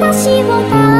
私を